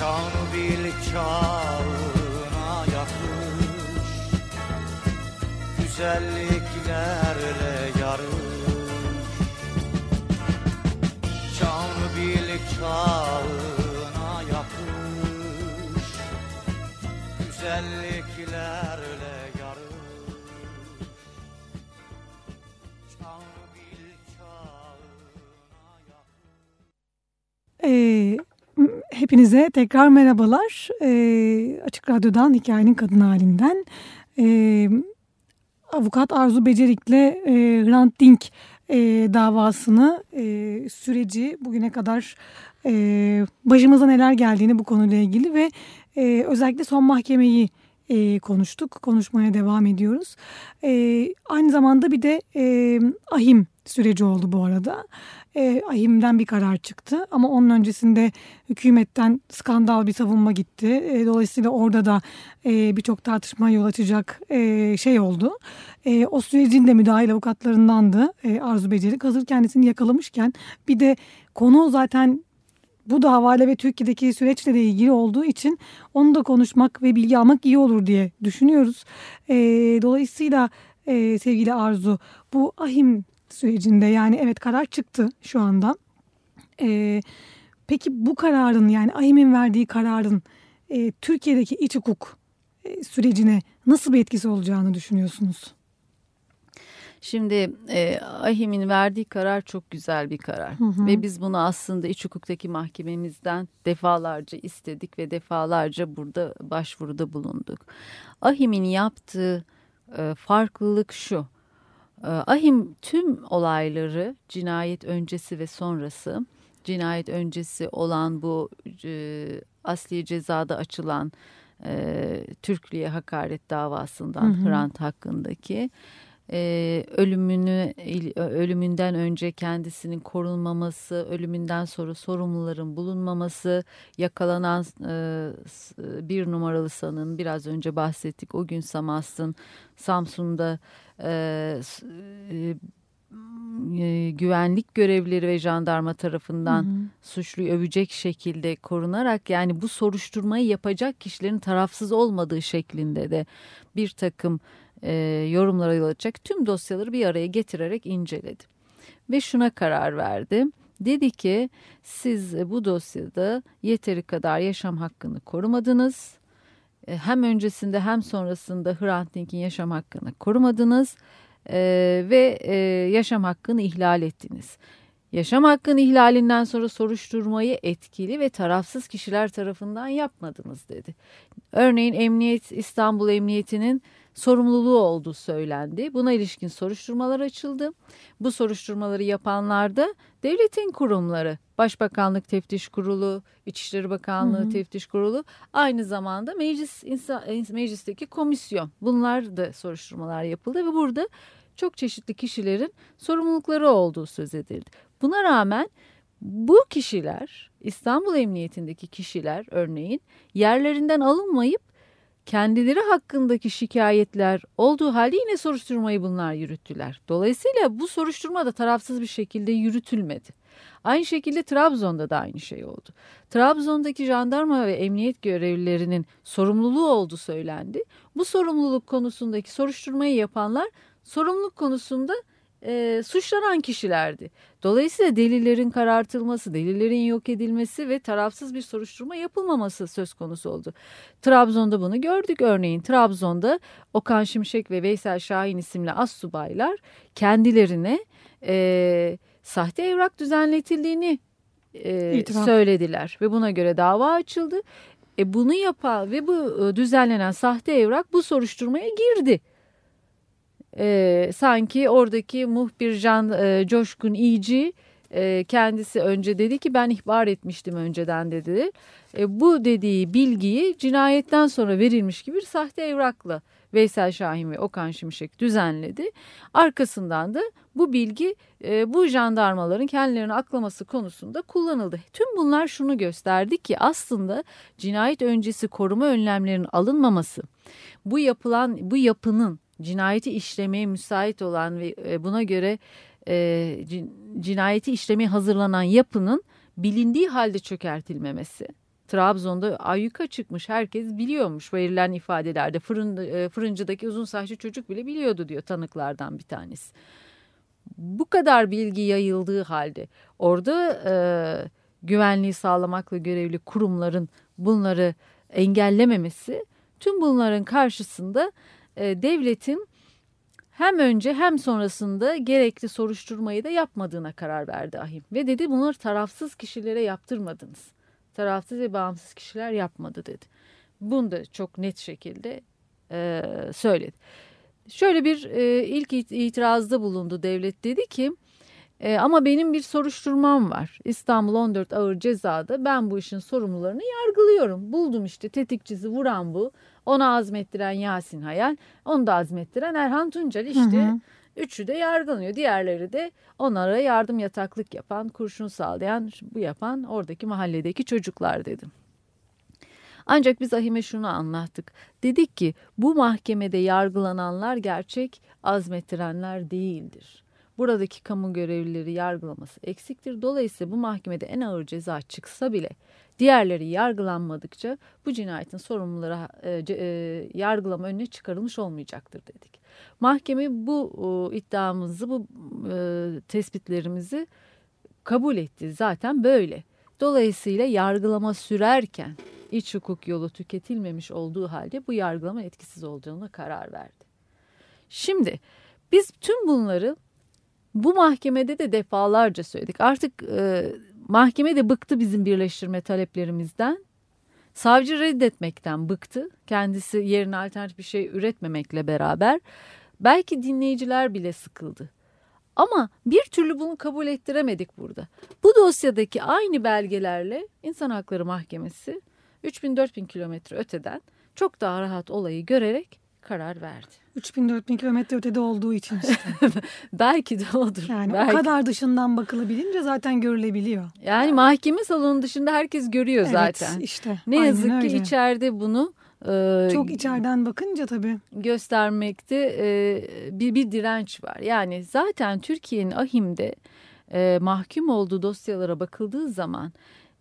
Çal bil çalına yakış. Güzelliklerle yarış. Çal bil çalına yakış. Güzellik Hepinize tekrar merhabalar. Ee, Açık Radyo'dan Hikayenin Kadın Halinden. Ee, avukat Arzu Becerik'le e, Hrant Dink e, davasını, e, süreci bugüne kadar e, başımıza neler geldiğini bu konuyla ilgili ve e, özellikle son mahkemeyi e, konuştuk. Konuşmaya devam ediyoruz. E, aynı zamanda bir de e, ahim süreci oldu bu arada. E, ahimden bir karar çıktı ama onun öncesinde hükümetten skandal bir savunma gitti. E, dolayısıyla orada da e, birçok tartışma yol açacak e, şey oldu. E, o sürecin de müdahil avukatlarındandı e, Arzu Becerik. Hazır kendisini yakalamışken bir de konu zaten bu davayla ve Türkiye'deki süreçle de ilgili olduğu için onu da konuşmak ve bilgi almak iyi olur diye düşünüyoruz. E, dolayısıyla e, sevgili Arzu bu ahim sürecinde yani evet karar çıktı şu anda. E, peki bu kararın yani ahim'in verdiği kararın e, Türkiye'deki iç hukuk e, sürecine nasıl bir etkisi olacağını düşünüyorsunuz? Şimdi e, Ahim'in verdiği karar çok güzel bir karar Hı hı. ve biz bunu aslında iç hukuktaki mahkememizden defalarca istedik ve defalarca burada başvuruda bulunduk. Ahim'in yaptığı e, farklılık şu. E, Ahim tüm olayları cinayet öncesi ve sonrası cinayet öncesi olan bu e, asli cezada açılan e, Türklüğe hakaret davasından Hı hı. Hrant hakkındaki e, ölümünü ölümünden önce kendisinin korunmaması, ölümünden sonra sorumluların bulunmaması, yakalanan e, s- bir numaralı sanın biraz önce bahsettik o gün Samas'ın Samsun'da e, s- e, e, güvenlik görevlileri ve jandarma tarafından suçluyu övecek şekilde korunarak yani bu soruşturmayı yapacak kişilerin tarafsız olmadığı şeklinde de bir takım e, yorumlara yol açacak tüm dosyaları bir araya getirerek inceledi. Ve şuna karar verdi. Dedi ki siz bu dosyada yeteri kadar yaşam hakkını korumadınız. E, Hem öncesinde hem sonrasında Hrant Dink'in yaşam hakkını korumadınız e, ve e, yaşam hakkını ihlal ettiniz. Yaşam hakkının ihlalinden sonra soruşturmayı etkili ve tarafsız kişiler tarafından yapmadınız dedi. Örneğin Emniyet İstanbul Emniyeti'nin sorumluluğu olduğu söylendi. Buna ilişkin soruşturmalar açıldı. Bu soruşturmaları yapanlar da devletin kurumları, Başbakanlık Teftiş Kurulu, İçişleri Bakanlığı Teftiş Kurulu, aynı zamanda meclis insa- meclisteki komisyon. Bunlar da soruşturmalar yapıldı ve burada çok çeşitli kişilerin sorumlulukları olduğu söz edildi. Buna rağmen bu kişiler İstanbul Emniyetindeki kişiler örneğin yerlerinden alınmayıp kendileri hakkındaki şikayetler olduğu halde yine soruşturmayı bunlar yürüttüler. Dolayısıyla bu soruşturma da tarafsız bir şekilde yürütülmedi. Aynı şekilde Trabzon'da da aynı şey oldu. Trabzon'daki jandarma ve emniyet görevlilerinin sorumluluğu olduğu söylendi. Bu sorumluluk konusundaki soruşturmayı yapanlar sorumluluk konusunda e, suçlanan kişilerdi. Dolayısıyla delillerin karartılması, delillerin yok edilmesi ve tarafsız bir soruşturma yapılmaması söz konusu oldu. Trabzon'da bunu gördük. Örneğin Trabzon'da Okan Şimşek ve Veysel Şahin isimli astsubaylar kendilerine e, sahte evrak düzenletildiğini e, İtiraf. söylediler ve buna göre dava açıldı. E, bunu yapan ve bu e, düzenlenen sahte evrak bu soruşturmaya girdi. E, sanki oradaki muhbir Can e, Coşkun İyici e, kendisi önce dedi ki ben ihbar etmiştim önceden dedi. E, bu dediği bilgiyi cinayetten sonra verilmiş gibi bir sahte evrakla Veysel Şahin ve Okan Şimşek düzenledi. Arkasından da bu bilgi e, bu jandarmaların kendilerini aklaması konusunda kullanıldı. Tüm bunlar şunu gösterdi ki aslında cinayet öncesi koruma önlemlerinin alınmaması, bu yapılan bu yapının cinayeti işlemeye müsait olan ve e, buna göre e, cin- cinayeti işlemeye hazırlanan yapının bilindiği halde çökertilmemesi. Trabzon'da ayyuka çıkmış herkes biliyormuş verilen ifadelerde fırın, e, fırıncıdaki uzun saçlı çocuk bile biliyordu diyor tanıklardan bir tanesi. Bu kadar bilgi yayıldığı halde orada e, güvenliği sağlamakla görevli kurumların bunları engellememesi tüm bunların karşısında e, devletin hem önce hem sonrasında gerekli soruşturmayı da yapmadığına karar verdi ahim. Ve dedi bunları tarafsız kişilere yaptırmadınız. tarafsız ve bağımsız kişiler yapmadı dedi. Bunu da çok net şekilde e, söyledi. Şöyle bir e, ilk it- itirazda bulundu devlet dedi ki e, ama benim bir soruşturmam var. İstanbul 14 Ağır Ceza'da ben bu işin sorumlularını yargılıyorum. Buldum işte tetikçisi vuran bu. Ona azmettiren Yasin Hayal, onu da azmettiren Erhan Tuncel işte. Hı hı. Üçü de yargılanıyor. Diğerleri de onlara yardım yataklık yapan, kurşun sağlayan, bu yapan oradaki mahalledeki çocuklar dedim. Ancak biz Ahime şunu anlattık. Dedik ki bu mahkemede yargılananlar gerçek azmettirenler değildir. Buradaki kamu görevlileri yargılaması eksiktir. Dolayısıyla bu mahkemede en ağır ceza çıksa bile diğerleri yargılanmadıkça bu cinayetin sorumluları e, e, yargılama önüne çıkarılmış olmayacaktır dedik. Mahkeme bu e, iddiamızı, bu e, tespitlerimizi kabul etti. Zaten böyle. Dolayısıyla yargılama sürerken iç hukuk yolu tüketilmemiş olduğu halde bu yargılama etkisiz olacağına karar verdi. Şimdi biz tüm bunları bu mahkemede de defalarca söyledik. Artık e, mahkeme de bıktı bizim birleştirme taleplerimizden. Savcı reddetmekten bıktı. Kendisi yerine alternatif bir şey üretmemekle beraber. Belki dinleyiciler bile sıkıldı. Ama bir türlü bunu kabul ettiremedik burada. Bu dosyadaki aynı belgelerle İnsan Hakları Mahkemesi 3000-4000 kilometre öteden çok daha rahat olayı görerek karar verdi. 3000-4000 kilometre ötede olduğu için işte. Belki de odur. Yani Belki. o kadar dışından bakılabilince zaten görülebiliyor. Yani mahkeme salonu dışında herkes görüyor zaten. Evet işte. Ne yazık ki öyle. içeride bunu e, Çok içeriden bakınca tabii. göstermekte e, bir, bir direnç var. Yani zaten Türkiye'nin ahimde e, mahkum olduğu dosyalara bakıldığı zaman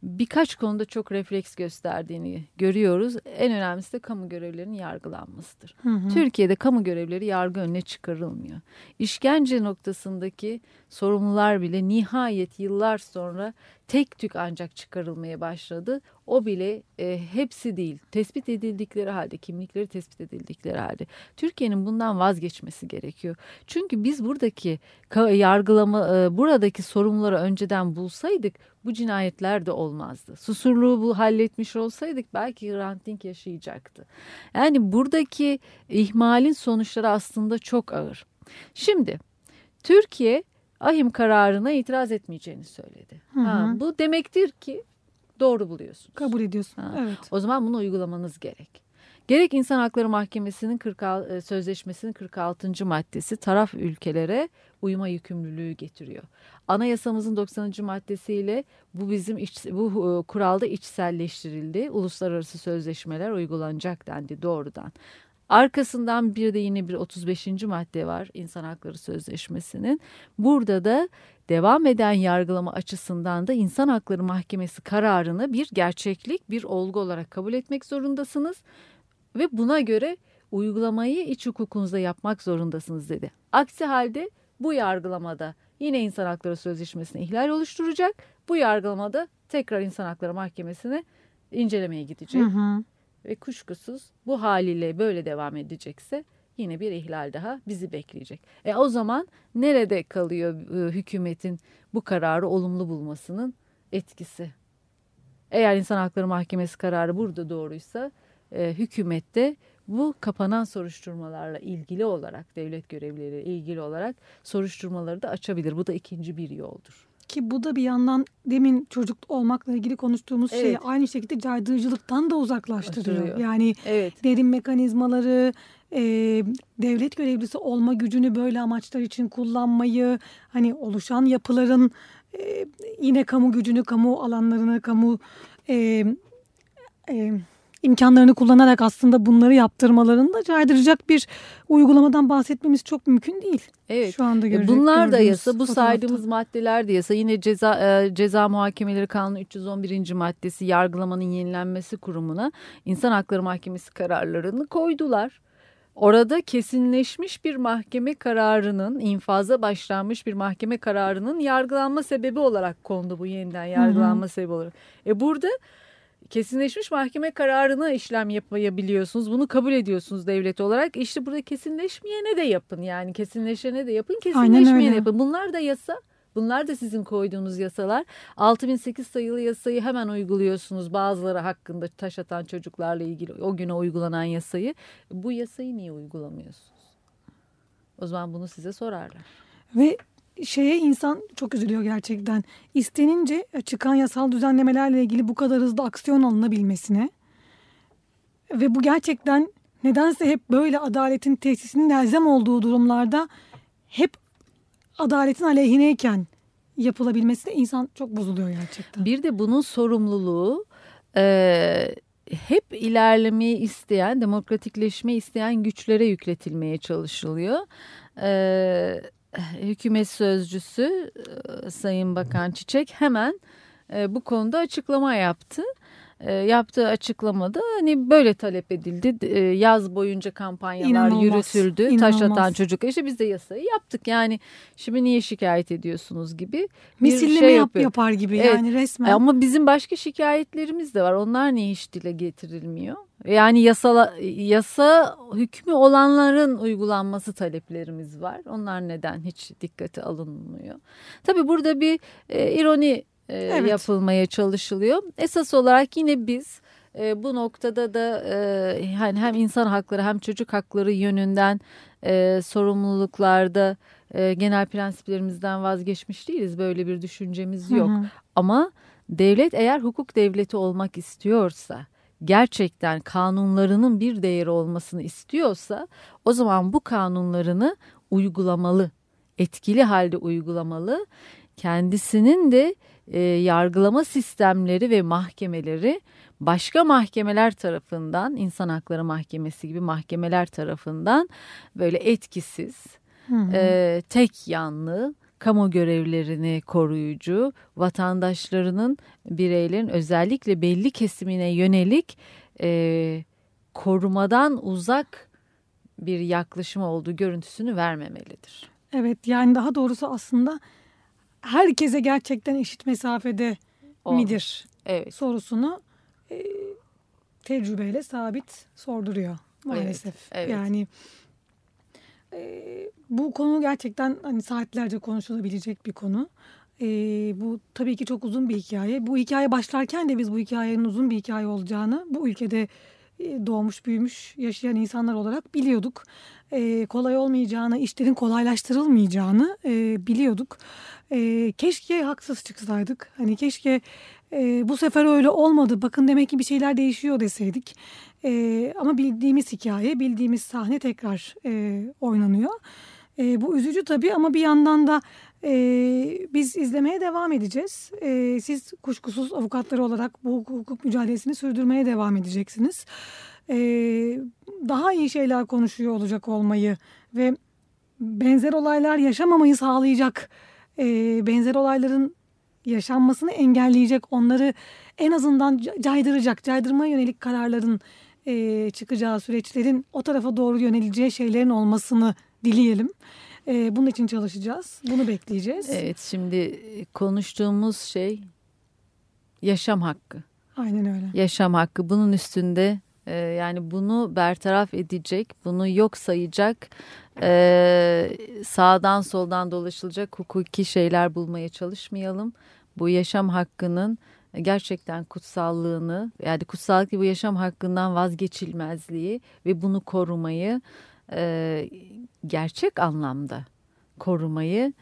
birkaç konuda çok refleks gösterdiğini görüyoruz. En önemlisi de kamu görevlilerinin yargılanmasıdır. Hı hı. Türkiye'de kamu görevleri yargı önüne çıkarılmıyor. İşkence noktasındaki sorumlular bile nihayet yıllar sonra tek tük ancak çıkarılmaya başladı. O bile e, hepsi değil. Tespit edildikleri halde, kimlikleri tespit edildikleri halde. Türkiye'nin bundan vazgeçmesi gerekiyor. Çünkü biz buradaki yargılama, e, buradaki sorumluları önceden bulsaydık bu cinayetler de olmazdı. Susurluğu bu halletmiş olsaydık belki Hrant yaşayacaktı. Yani buradaki ihmalin sonuçları aslında çok ağır. Şimdi Türkiye ahim kararına itiraz etmeyeceğini söyledi. Hı Ha, hı. bu demektir ki doğru buluyorsunuz. Kabul ediyorsun. Ha. Evet. O zaman bunu uygulamanız gerek. Gerek İnsan Hakları Mahkemesi'nin 46, e, sözleşmesinin 46. maddesi taraf ülkelere uyma yükümlülüğü getiriyor. Anayasamızın 90. maddesiyle bu bizim iç, bu e, kuralda içselleştirildi. Uluslararası sözleşmeler uygulanacak dendi doğrudan. Arkasından bir de yine bir 35. madde var İnsan Hakları Sözleşmesi'nin. Burada da devam eden yargılama açısından da İnsan Hakları Mahkemesi kararını bir gerçeklik, bir olgu olarak kabul etmek zorundasınız ve buna göre uygulamayı iç hukukunuzda yapmak zorundasınız dedi. Aksi halde bu yargılamada yine İnsan Hakları Sözleşmesi'ne ihlal oluşturacak. Bu yargılamada tekrar İnsan Hakları Mahkemesi'ne incelemeye gidecek Hı hı. Ve kuşkusuz bu haliyle böyle devam edecekse yine bir ihlal daha bizi bekleyecek. E o zaman nerede kalıyor e, hükümetin bu kararı olumlu bulmasının etkisi? Eğer İnsan Hakları Mahkemesi kararı burada doğruysa e, hükümette bu kapanan soruşturmalarla ilgili olarak devlet görevlileriyle ilgili olarak soruşturmaları da açabilir. Bu da ikinci bir yoldur. Ki bu da bir yandan demin çocuk olmakla ilgili konuştuğumuz şeyi Evet. aynı şekilde caydırıcılıktan da uzaklaştırıyor. Uzaklaştırıyor. Yani Evet. derin mekanizmaları, e, devlet görevlisi olma gücünü böyle amaçlar için kullanmayı, hani oluşan yapıların e, yine kamu gücünü, kamu alanlarını, kamu e, e, imkanlarını kullanarak aslında bunları yaptırmalarını da caydıracak bir uygulamadan bahsetmemiz çok mümkün değil. Evet. Şu anda E, görecek, Bunlar da yasa, bu fotoğrafta. saydığımız maddeler de yasa. Yine ceza e, ceza muhakemeleri kanunu 311. maddesi yargılamanın yenilenmesi kurumuna İnsan Hakları Mahkemesi kararlarını koydular. Orada kesinleşmiş bir mahkeme kararının, infaza başlanmış bir mahkeme kararının yargılanma sebebi olarak kondu bu yeniden yargılanma sebebi olarak. E burada kesinleşmiş mahkeme kararına işlem yapabiliyorsunuz. Bunu kabul ediyorsunuz devlet olarak. İşte burada kesinleşmeyene de yapın. Yani kesinleşene de yapın, kesinleşmeyene yapın. Bunlar da yasa. Bunlar da sizin koyduğunuz yasalar. 6008 sayılı yasayı hemen uyguluyorsunuz bazıları hakkında taş atan çocuklarla ilgili o güne uygulanan yasayı. Bu yasayı niye uygulamıyorsunuz? O zaman bunu size sorarlar. Ve şeye insan çok üzülüyor gerçekten. İstenince çıkan yasal düzenlemelerle ilgili bu kadar hızlı aksiyon alınabilmesine ve bu gerçekten nedense hep böyle adaletin tesisinin elzem olduğu durumlarda hep adaletin aleyhineyken yapılabilmesine insan çok bozuluyor gerçekten. Bir de bunun sorumluluğu e, hep ilerlemeyi isteyen, demokratikleşmeyi isteyen güçlere yükletilmeye çalışılıyor. E, hükümet sözcüsü e, Sayın Bakan Çiçek hemen e, bu konuda açıklama yaptı. E, yaptığı açıklamada hani böyle talep edildi. E, yaz boyunca kampanyalar İnanılmaz, yürütüldü. Taş atan inanılmaz. çocuk. İşte biz de yasayı yaptık. Yani şimdi niye şikayet ediyorsunuz gibi Misilleme şey yap, yapıyor. yapar gibi Evet. yani resmen. E Ama bizim başka şikayetlerimiz de var. Onlar niye hiç dile getirilmiyor? Yani yasala, yasa hükmü olanların uygulanması taleplerimiz var. Onlar neden hiç dikkate alınmıyor? Tabii burada bir e, ironi e, Evet. yapılmaya çalışılıyor. Esas olarak yine biz e, bu noktada da e, yani hem insan hakları hem çocuk hakları yönünden e, sorumluluklarda e, genel prensiplerimizden vazgeçmiş değiliz. Böyle bir düşüncemiz yok. Hı hı. Ama devlet eğer hukuk devleti olmak istiyorsa, gerçekten kanunlarının bir değeri olmasını istiyorsa, o zaman bu kanunlarını uygulamalı, etkili halde uygulamalı. Kendisinin de e, yargılama sistemleri ve mahkemeleri başka mahkemeler tarafından, insan hakları mahkemesi gibi mahkemeler tarafından böyle etkisiz, Hı hı. e, tek yanlı, kamu görevlerini koruyucu, vatandaşlarının, bireylerin özellikle belli kesimine yönelik e, korumadan uzak bir yaklaşım olduğu görüntüsünü vermemelidir. Evet yani daha doğrusu aslında herkese gerçekten eşit mesafede Olmaz. midir Evet. sorusunu e, tecrübeyle sabit sorduruyor maalesef. evet. Yani e, bu konu gerçekten hani saatlerce konuşulabilecek bir konu. E, bu tabii ki çok uzun bir hikaye. Bu hikaye başlarken de biz bu hikayenin uzun bir hikaye olacağını bu ülkede e, doğmuş, büyümüş, yaşayan insanlar olarak biliyorduk. E, kolay olmayacağını, işlerin kolaylaştırılmayacağını e, biliyorduk. E, keşke haksız çıksaydık. Hani keşke e, bu sefer öyle olmadı. Bakın demek ki bir şeyler değişiyor deseydik. E, ama bildiğimiz hikaye, bildiğimiz sahne tekrar e, oynanıyor. E, bu üzücü tabii ama bir yandan da e, biz izlemeye devam edeceğiz. E, siz kuşkusuz avukatları olarak bu hukuk, mücadelesini sürdürmeye devam edeceksiniz. E, daha iyi şeyler konuşuyor olacak olmayı ve benzer olaylar yaşamamayı sağlayacak, e, benzer olayların yaşanmasını engelleyecek, onları en azından ca- caydıracak, caydırmaya yönelik kararların e, çıkacağı süreçlerin o tarafa doğru yöneleceği şeylerin olmasını dileyelim. E, bunun için çalışacağız. Bunu bekleyeceğiz. Evet şimdi konuştuğumuz şey yaşam hakkı. Aynen öyle. yaşam hakkı bunun üstünde e, yani bunu bertaraf edecek bunu yok sayacak e, sağdan soldan dolaşılacak hukuki şeyler bulmaya çalışmayalım bu yaşam hakkının gerçekten kutsallığını yani kutsallık bu yaşam hakkından vazgeçilmezliği ve bunu korumayı e, gerçek anlamda korumayı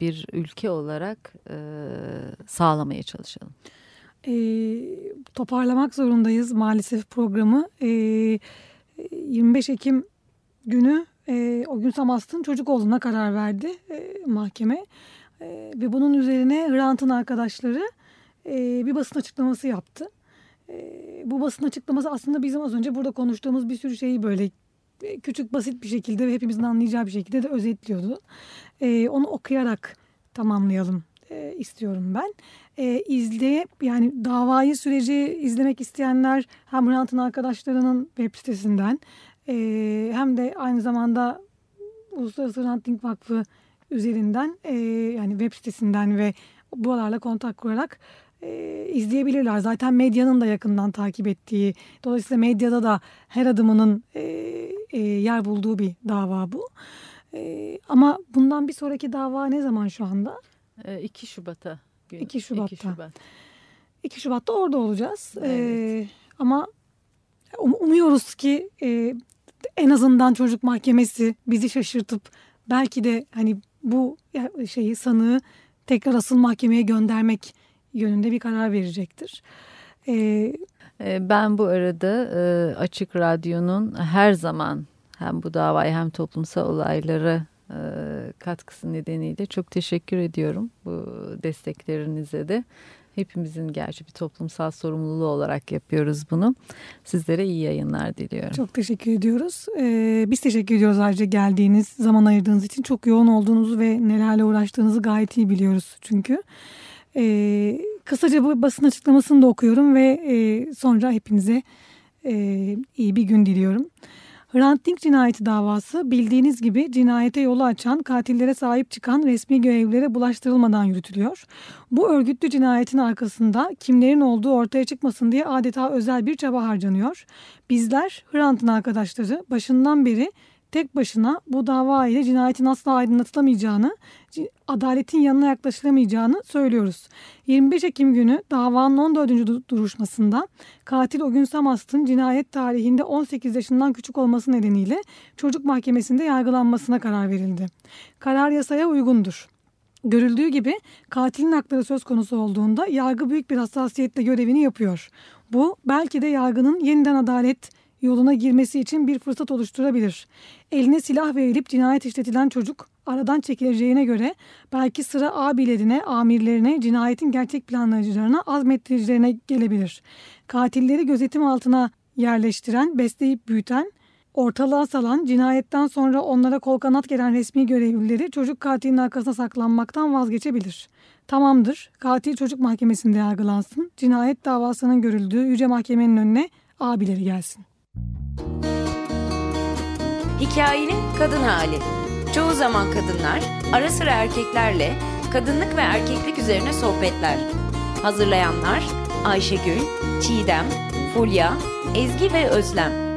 bir ülke olarak sağlamaya çalışalım. E, toparlamak zorundayız maalesef programı. E, 25 Ekim günü e, o gün Samast'ın çocuk olduğuna karar verdi e, mahkeme. E, ve bunun üzerine Hrant'ın arkadaşları e, bir basın açıklaması yaptı. E, bu basın açıklaması aslında bizim az önce burada konuştuğumuz bir sürü şeyi böyle e, küçük basit bir şekilde ve hepimizin anlayacağı bir şekilde de özetliyordu. E, onu okuyarak tamamlayalım e, istiyorum ben. E, izleyip yani davayı süreci izlemek isteyenler hem Hrant'ın arkadaşlarının web sitesinden e, hem de aynı zamanda Uluslararası Hrant Dink Vakfı üzerinden e, yani web sitesinden ve buralarla kontak kurarak e, izleyebilirler. Zaten medyanın da yakından takip ettiği, dolayısıyla medyada da her adımının e, e, yer bulduğu bir dava bu. E, ama bundan bir sonraki dava ne zaman şu anda? E, 2 Şubat'a. Gün. 2 Şubat'ta. 2 Şubat. 2 Şubat'ta orada olacağız. Evet. Ee, ama um- umuyoruz ki e, en azından çocuk mahkemesi bizi şaşırtıp belki de hani bu şeyi sanığı tekrar asıl mahkemeye göndermek yönünde bir karar verecektir. Ee, E, Ben bu arada e, Açık Radyo'nun her zaman hem bu davaya hem toplumsal olaylara e, katkısı nedeniyle çok teşekkür ediyorum bu desteklerinize de. Hepimizin gerçi bir toplumsal sorumluluğu olarak yapıyoruz bunu. Sizlere iyi yayınlar diliyorum. Çok teşekkür ediyoruz. Ee, biz teşekkür ediyoruz ayrıca geldiğiniz, zaman ayırdığınız için. Çok yoğun olduğunuzu ve nelerle uğraştığınızı gayet iyi biliyoruz çünkü. Ee, kısaca bu basın açıklamasını da okuyorum ve e, sonra hepinize e, iyi bir gün diliyorum. Hrant Dink cinayeti davası bildiğiniz gibi cinayete yolu açan, katillere sahip çıkan resmi görevlilere bulaştırılmadan yürütülüyor. Bu örgütlü cinayetin arkasında kimlerin olduğu ortaya çıkmasın diye adeta özel bir çaba harcanıyor. Bizler Hrant'ın arkadaşları başından beri tek başına bu dava ile cinayetin asla aydınlatılamayacağını, adaletin yanına yaklaşılamayacağını söylüyoruz. 25 Ekim günü davanın 14. du- duruşmasında katil o gün Samast'ın cinayet tarihinde 18 yaşından küçük olması nedeniyle çocuk mahkemesinde yargılanmasına karar verildi. Karar yasaya uygundur. Görüldüğü gibi katilin hakları söz konusu olduğunda yargı büyük bir hassasiyetle görevini yapıyor. Bu belki de yargının yeniden adalet yoluna girmesi için bir fırsat oluşturabilir. Eline silah verilip cinayet işletilen çocuk aradan çekileceğine göre belki sıra abilerine, amirlerine, cinayetin gerçek planlayıcılarına, azmettiricilerine gelebilir. Katilleri gözetim altına yerleştiren, besleyip büyüten, ortalığa salan, cinayetten sonra onlara kol kanat gelen resmi görevlileri çocuk katilin arkasına saklanmaktan vazgeçebilir. Tamamdır, katil çocuk mahkemesinde yargılansın, cinayet davasının görüldüğü yüce mahkemenin önüne abileri gelsin. Hikayenin kadın hali. Çoğu zaman kadınlar, ara sıra erkeklerle kadınlık ve erkeklik üzerine sohbetler. Hazırlayanlar Ayşegül, Çiğdem, Fulya, Ezgi ve Özlem.